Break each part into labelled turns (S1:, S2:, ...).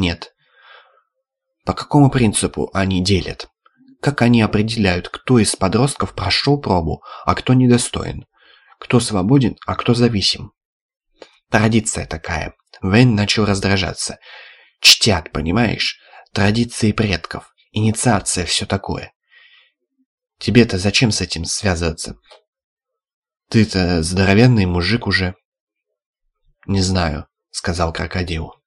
S1: Нет. По какому принципу они делят? Как они определяют, кто из подростков прошел пробу, а кто недостоин? Кто свободен, а кто зависим? Традиция такая. Вейн начал раздражаться. Чтят, понимаешь? Традиции предков. Инициация, все такое. Тебе-то зачем с этим связываться? Ты-то здоровенный мужик уже. Не знаю, сказал крокодил.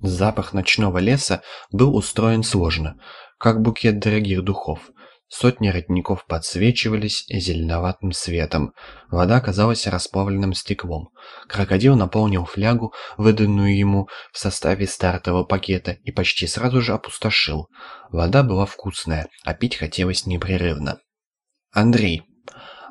S1: Запах ночного леса был устроен сложно, как букет дорогих духов. Сотни родников подсвечивались зеленоватым светом. Вода казалась расплавленным стеклом. Крокодил наполнил флягу, выданную ему в составе стартового пакета, и почти сразу же опустошил. Вода была вкусная, а пить хотелось непрерывно. «Андрей»,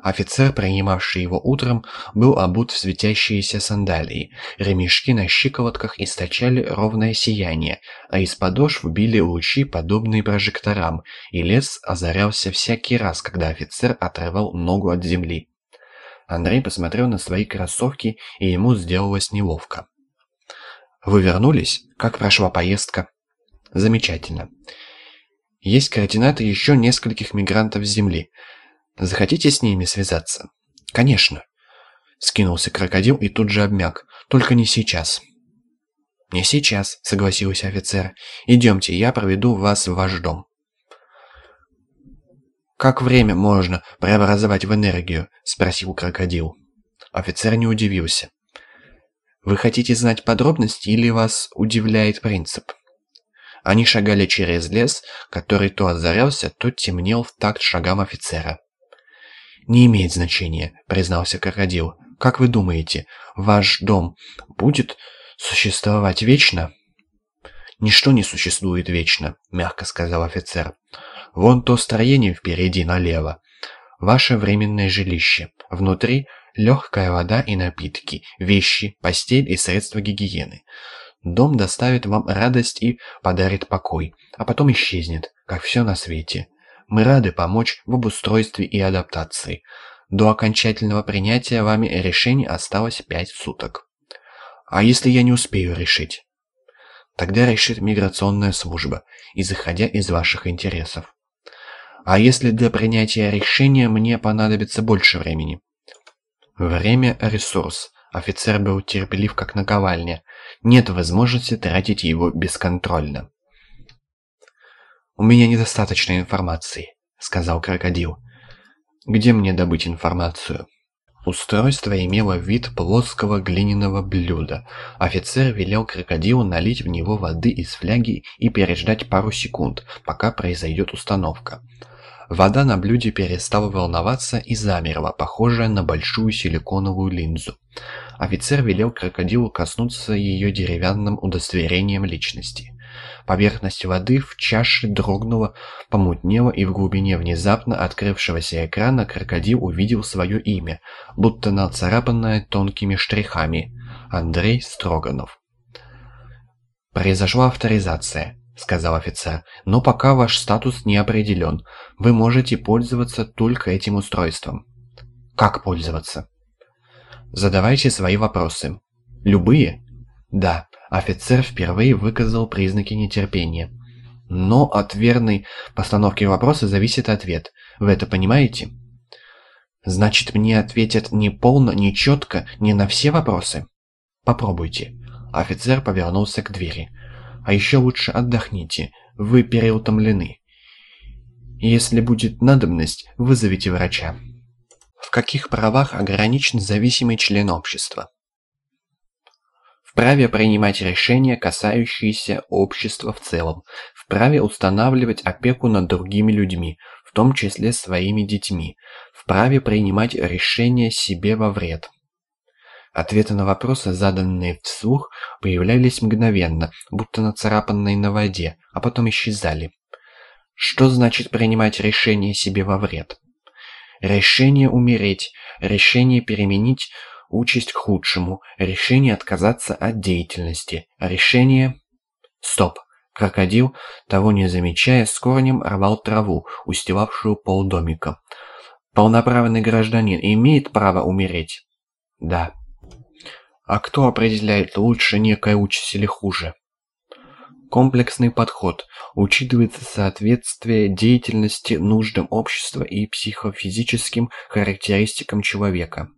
S1: Офицер, принимавший его утром, был обут в светящиеся сандалии. Ремешки на щиколотках источали ровное сияние, а из подошв били лучи, подобные прожекторам, и лес озарялся всякий раз, когда офицер отрывал ногу от земли. Андрей посмотрел на свои кроссовки, и ему сделалось неловко. «Вы вернулись? Как прошла поездка?» «Замечательно. Есть координаты еще нескольких мигрантов с Земли. Захотите с ними связаться?» «Конечно!» Скинулся крокодил и тут же обмяк. «Только не сейчас!» «Не сейчас», — согласился офицер. «Идемте, я проведу вас в ваш дом». «Как время можно преобразовать в энергию?» — спросил крокодил. Офицер не удивился. «Вы хотите знать подробности или вас удивляет принцип?» Они шагали через лес, который то озарялся, то темнел в такт шагам офицера. «Не имеет значения», — признался крокодил. «Как вы думаете, ваш дом будет существовать вечно?» «Ничто не существует вечно», — мягко сказал офицер. «Вон то строение впереди налево. Ваше временное жилище. Внутри легкая вода и напитки, вещи, постель и средства гигиены. Дом доставит вам радость и подарит покой, а потом исчезнет, как все на свете. Мы рады помочь в обустройстве и адаптации. До окончательного принятия вами решения осталось пять суток. А если я не успею решить? Тогда решит миграционная служба, исходя из ваших интересов. А если для принятия решения мне понадобится больше времени? Время – ресурс. Офицер был терпелив, как наковальня. Нет возможности тратить его бесконтрольно. «У меня недостаточно информации», — сказал крокодил. «Где мне добыть информацию?» Устройство имело вид плоского глиняного блюда. Офицер велел крокодилу налить в него воды из фляги и переждать пару секунд, пока произойдет установка. Вода на блюде перестала волноваться и замерла, похожая на большую силиконовую линзу. Офицер велел крокодилу коснуться ее деревянным удостоверением личности. Поверхность воды в чаше дрогнула, помутнела, и в глубине внезапно открывшегося экрана крокодил увидел свое имя, будто нацарапанное тонкими штрихами. Андрей Строганов. «Произошла авторизация», — сказал офицер, — «но пока ваш статус не определен. Вы можете пользоваться только этим устройством». «Как пользоваться?» «Задавайте свои вопросы». «Любые?» «Да». Офицер впервые выказал признаки нетерпения. Но от верной постановки вопроса зависит ответ. Вы это понимаете? Значит, мне ответят не полно, не четко, не на все вопросы? Попробуйте. Офицер повернулся к двери. А еще лучше отдохните. Вы переутомлены. Если будет надобность, вызовите врача. В каких правах ограничен зависимый член общества? Вправе принимать решения, касающиеся общества в целом, вправе устанавливать опеку над другими людьми, в том числе своими детьми, вправе принимать решения себе во вред. Ответы на вопросы, заданные вслух, появлялись мгновенно, будто нацарапанные на воде, а потом исчезали. Что значит принимать решение себе во вред? Решение умереть, решение переменить участь к худшему, решение отказаться от деятельности, решение... Стоп! Крокодил, того не замечая, с корнем рвал траву, устилавшую пол домика. Полноправный гражданин имеет право умереть? Да. А кто определяет, лучше некая участь или хуже? Комплексный подход. Учитывается соответствие деятельности нуждам общества и психофизическим характеристикам человека.